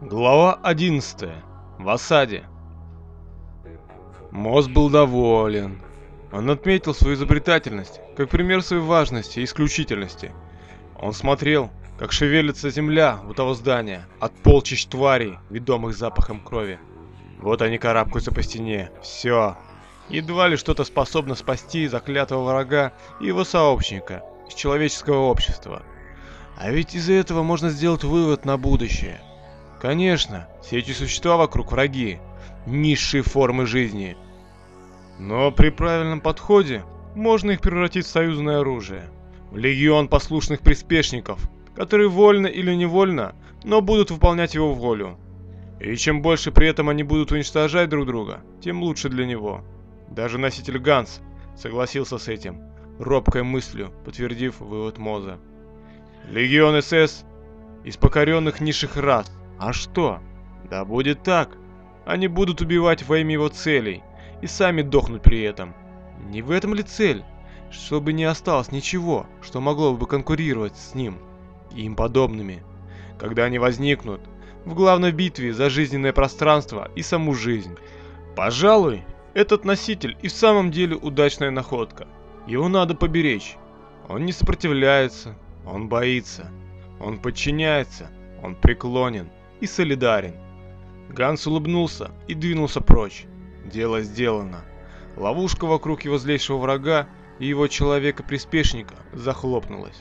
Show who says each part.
Speaker 1: Глава 11. В осаде. Моз был доволен. Он отметил свою изобретательность, как пример своей важности и исключительности. Он смотрел, как шевелится земля у того здания от полчищ тварей, ведомых запахом крови. Вот они карабкаются по стене. Все. Едва ли что-то способно спасти заклятого врага и его сообщника из человеческого общества. А ведь из-за этого можно сделать вывод на будущее – Конечно, все эти существа вокруг враги, низшие формы жизни. Но при правильном подходе можно их превратить в союзное оружие. В легион послушных приспешников, которые вольно или невольно, но будут выполнять его волю. И чем больше при этом они будут уничтожать друг друга, тем лучше для него. Даже носитель Ганс согласился с этим, робкой мыслью, подтвердив вывод Моза. Легион СС из покоренных низших рас, а что? Да будет так. Они будут убивать во имя его целей и сами дохнуть при этом. Не в этом ли цель? Чтобы не осталось ничего, что могло бы конкурировать с ним и им подобными. Когда они возникнут в главной битве за жизненное пространство и саму жизнь. Пожалуй, этот носитель и в самом деле удачная находка. Его надо поберечь. Он не сопротивляется, он боится, он подчиняется, он преклонен и солидарен. Ганс улыбнулся и двинулся прочь. Дело сделано. Ловушка вокруг его злейшего врага и его человека-приспешника захлопнулась.